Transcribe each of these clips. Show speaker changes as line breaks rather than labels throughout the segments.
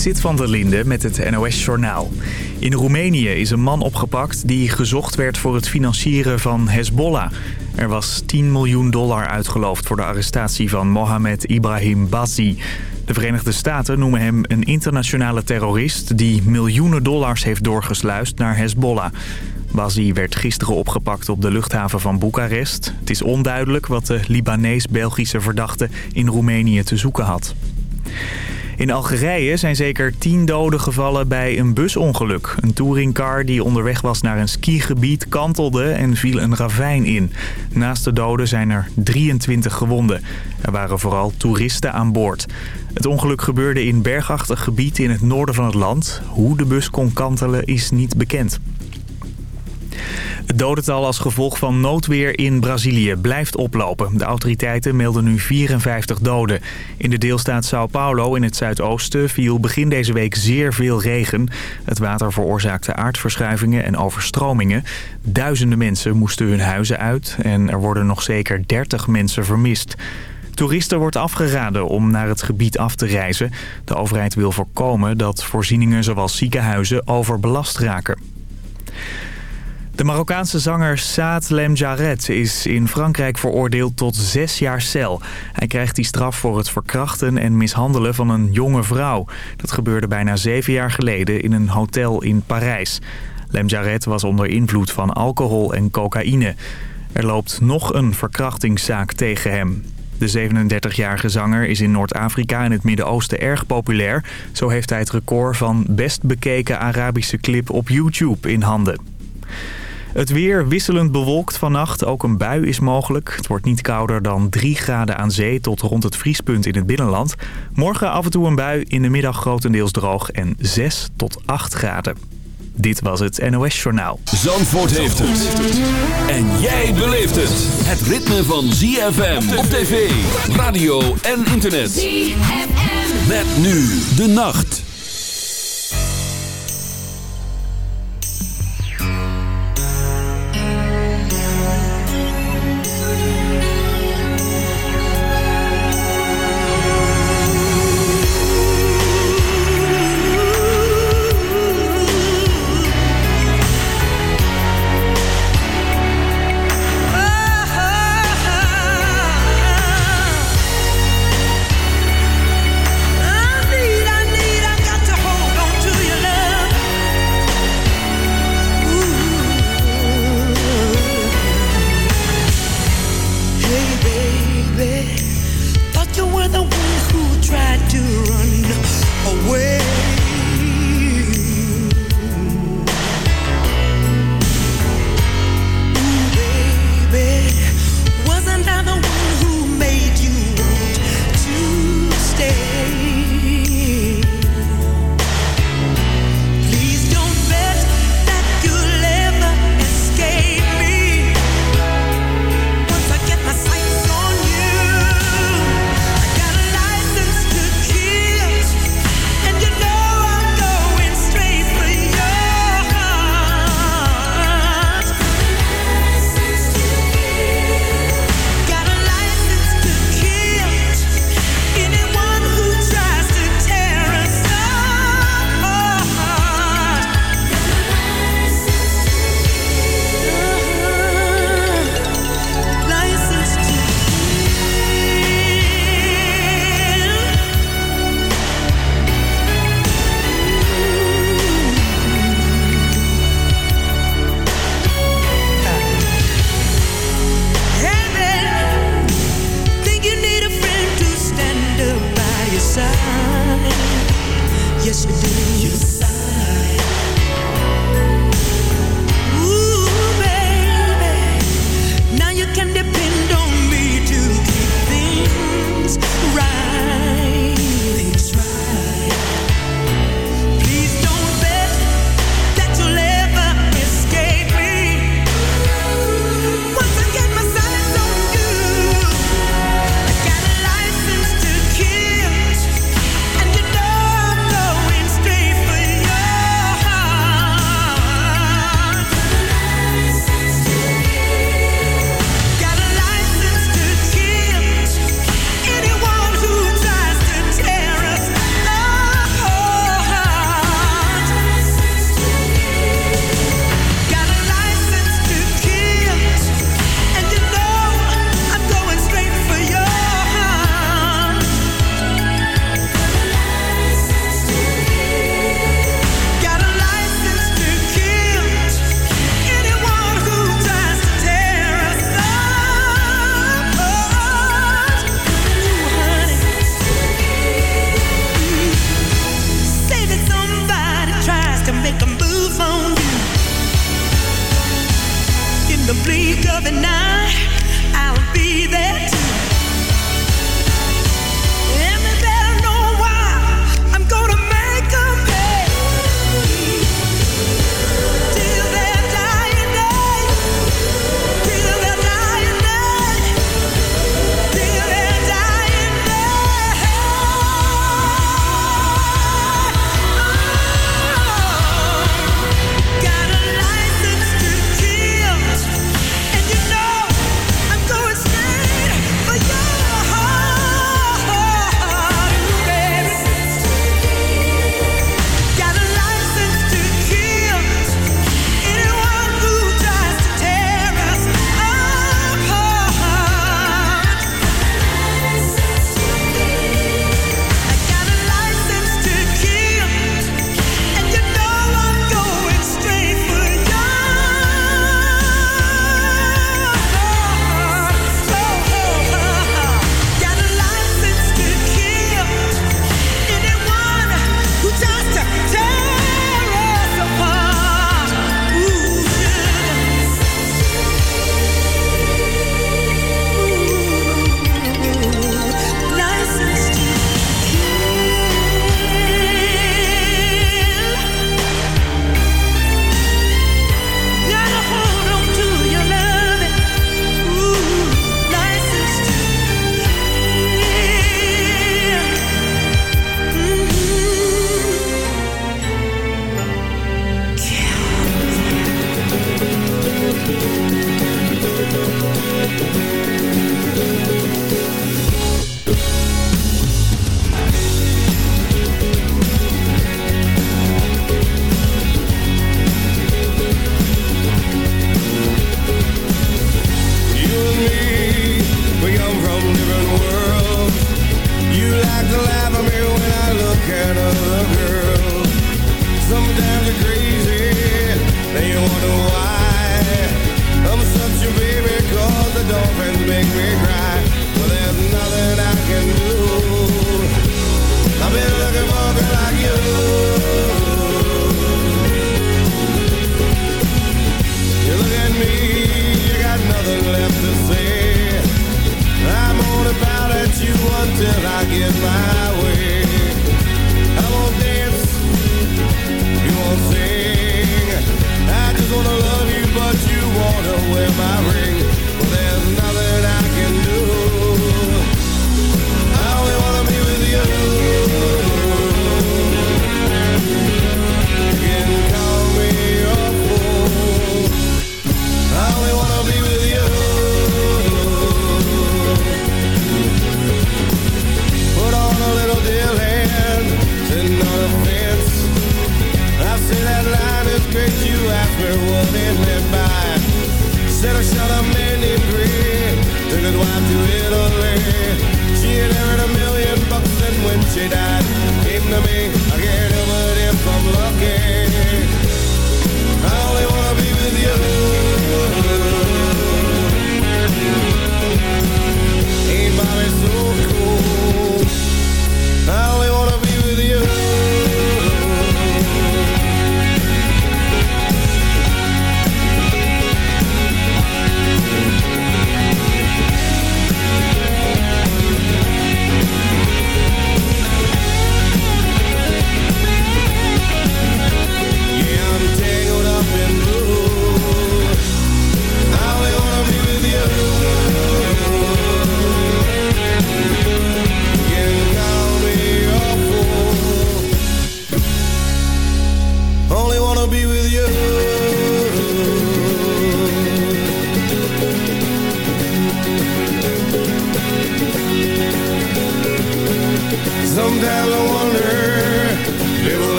Zit van der Linde met het NOS-journaal. In Roemenië is een man opgepakt die gezocht werd voor het financieren van Hezbollah. Er was 10 miljoen dollar uitgeloofd voor de arrestatie van Mohamed Ibrahim Bazi. De Verenigde Staten noemen hem een internationale terrorist... die miljoenen dollars heeft doorgesluist naar Hezbollah. Bazi werd gisteren opgepakt op de luchthaven van Boekarest. Het is onduidelijk wat de Libanees-Belgische verdachte in Roemenië te zoeken had. In Algerije zijn zeker tien doden gevallen bij een busongeluk. Een touringcar die onderweg was naar een skigebied kantelde en viel een ravijn in. Naast de doden zijn er 23 gewonden. Er waren vooral toeristen aan boord. Het ongeluk gebeurde in bergachtig gebied in het noorden van het land. Hoe de bus kon kantelen is niet bekend. Het dodental als gevolg van noodweer in Brazilië blijft oplopen. De autoriteiten melden nu 54 doden. In de deelstaat São Paulo in het zuidoosten viel begin deze week zeer veel regen. Het water veroorzaakte aardverschuivingen en overstromingen. Duizenden mensen moesten hun huizen uit en er worden nog zeker 30 mensen vermist. Toeristen wordt afgeraden om naar het gebied af te reizen. De overheid wil voorkomen dat voorzieningen zoals ziekenhuizen overbelast raken. De Marokkaanse zanger Saad Lemjaret is in Frankrijk veroordeeld tot zes jaar cel. Hij krijgt die straf voor het verkrachten en mishandelen van een jonge vrouw. Dat gebeurde bijna zeven jaar geleden in een hotel in Parijs. Lemjaret was onder invloed van alcohol en cocaïne. Er loopt nog een verkrachtingszaak tegen hem. De 37-jarige zanger is in Noord-Afrika en het Midden-Oosten erg populair. Zo heeft hij het record van best bekeken Arabische clip op YouTube in handen. Het weer wisselend bewolkt vannacht. Ook een bui is mogelijk. Het wordt niet kouder dan 3 graden aan zee tot rond het vriespunt in het binnenland. Morgen af en toe een bui, in de middag grotendeels droog en 6 tot 8 graden. Dit was het NOS Journaal.
Zandvoort heeft het. En jij beleeft het. Het ritme van ZFM op tv, radio en internet. ZFM. Met nu de nacht.
the bleak of the night, I'll be there too.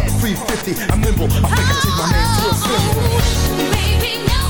I'm
350, I'm nimble. I think I take my name to a
oh,
symbol. Baby, no.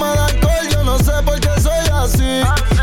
see.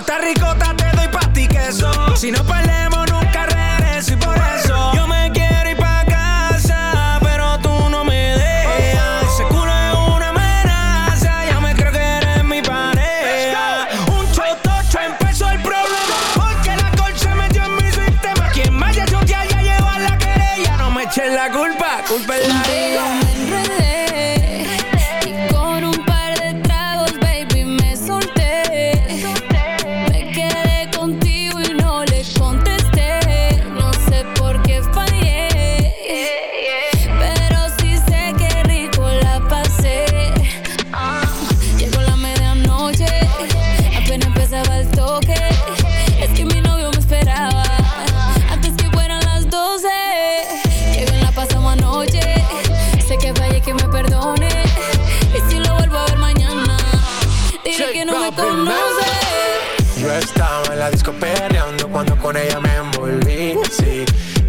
Está ricota con ella me
envolví. Sí,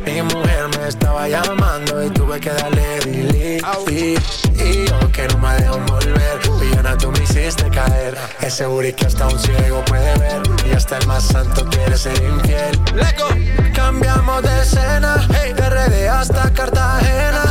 mi mujer me estaba llamando y tuve que darle delete. Y yo que no me dejo volver, villana tú me hiciste caer. Es seguro que hasta un ciego puede ver y hasta el más santo quiere ser infiel. Leco, cambiamos de escena, hey, de RD hasta Cartagena.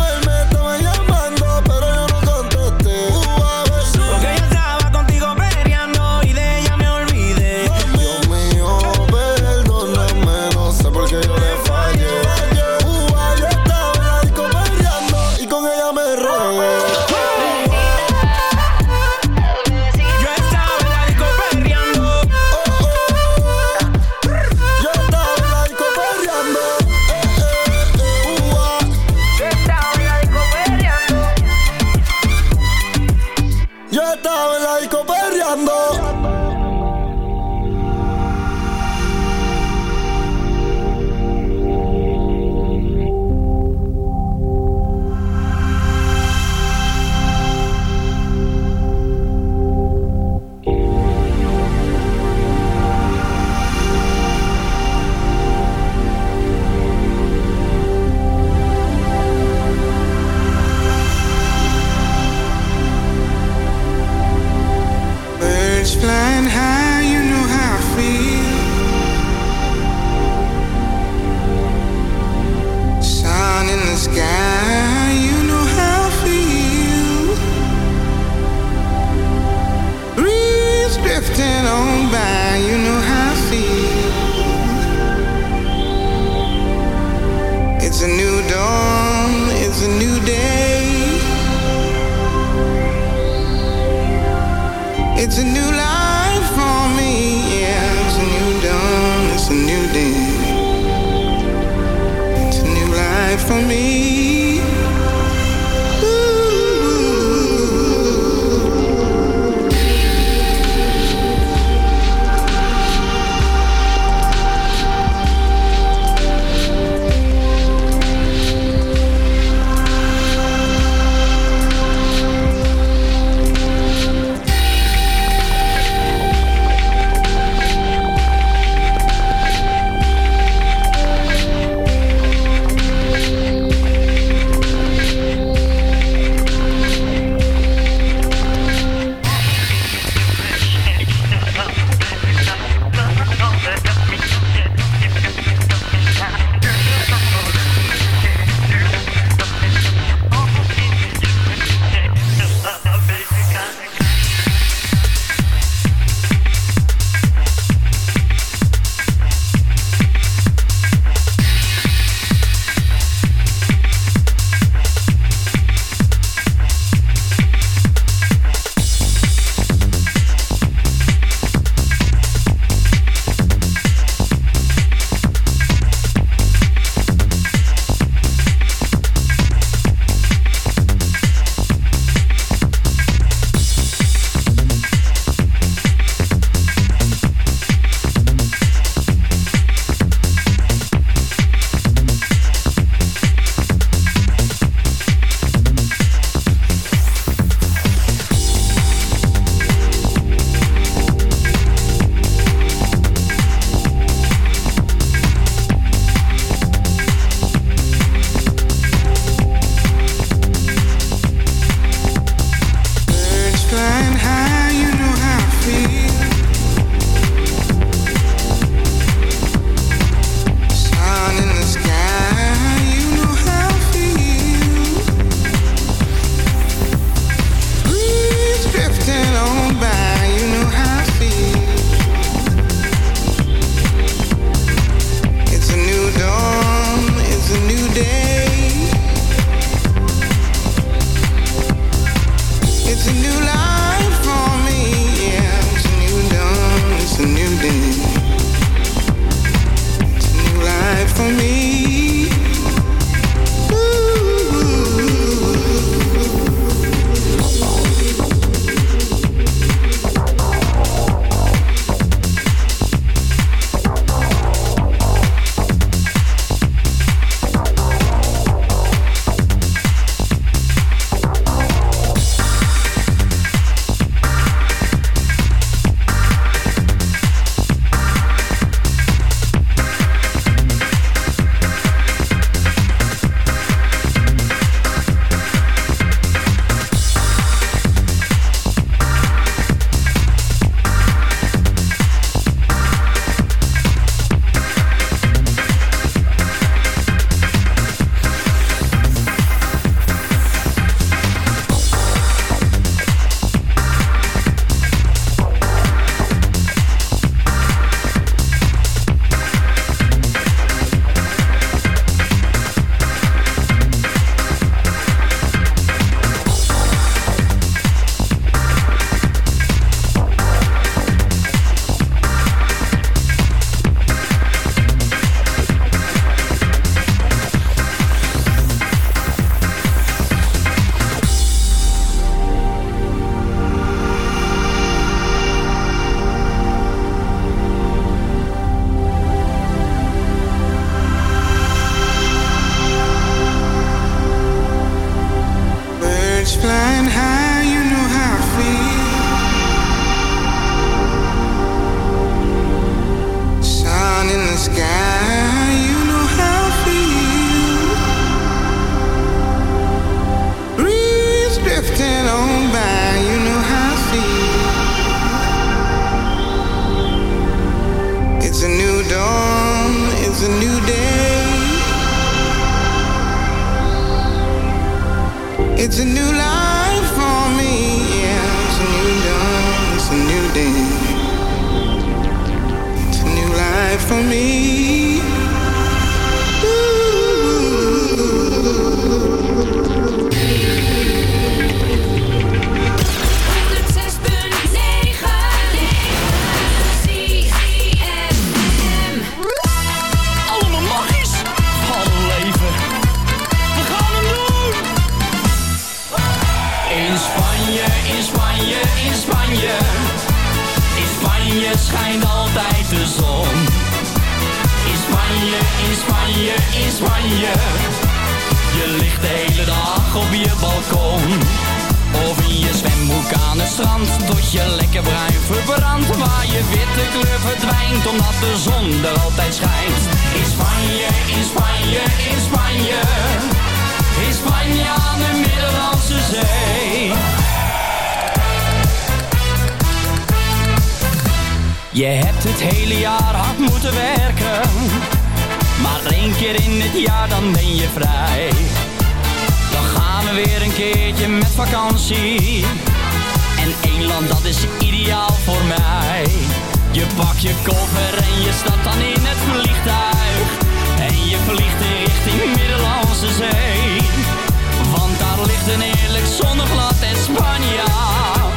een heerlijk zonneglad en Spanje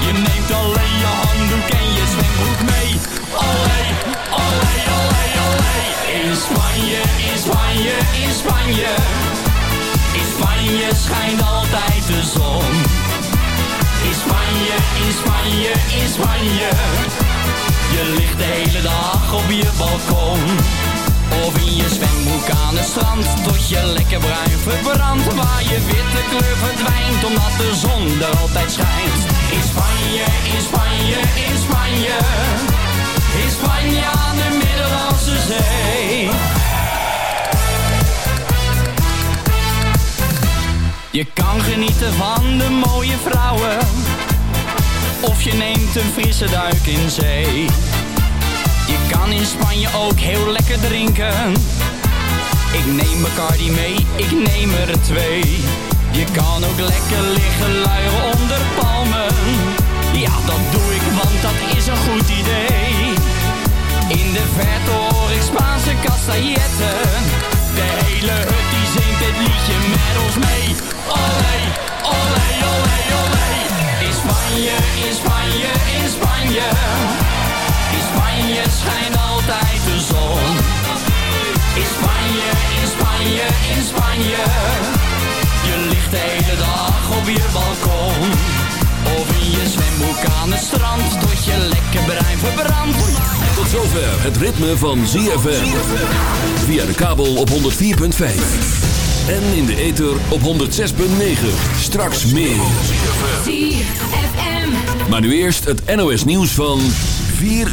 Je neemt alleen je handdoek en je zwembroek mee Olé, olé, olé, olé In Spanje, in Spanje, in Spanje in Spanje schijnt altijd de zon. In Spanje, in Spanje, in Spanje. Je ligt de hele dag op je balkon. Of in je zwembroek aan het strand. Tot je lekker bruin verbrandt. Waar je witte kleur verdwijnt. Omdat de zon er altijd schijnt. In Spanje, in Spanje, in Spanje. In Spanje aan de Middellandse Zee. Je kan genieten van de mooie vrouwen Of je neemt een frisse duik in zee kan in Spanje ook heel lekker drinken. Ik neem Bacardi mee, ik neem er twee. Je kan ook lekker liggen luieren onder palmen. Ja, dat doe ik, want dat is een goed idee. In de verte hoor ik Spaanse castailletten. De hele hut die zingt dit liedje met ons mee. Olé, olé, olé, olé. In Spanje, in Spanje, in Spanje In Spanje schijnt altijd de zon In Spanje, in Spanje, in Spanje Je ligt de hele dag op je balkon Of in je zwembroek aan het strand Tot je lekker bruin verbrandt
Tot zover het ritme van ZFM. Via de kabel op 104.5. En in de ether op 106.9. Straks meer. Maar nu eerst het NOS nieuws van 4 uur.